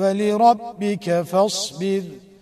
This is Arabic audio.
ولربك فاصبر.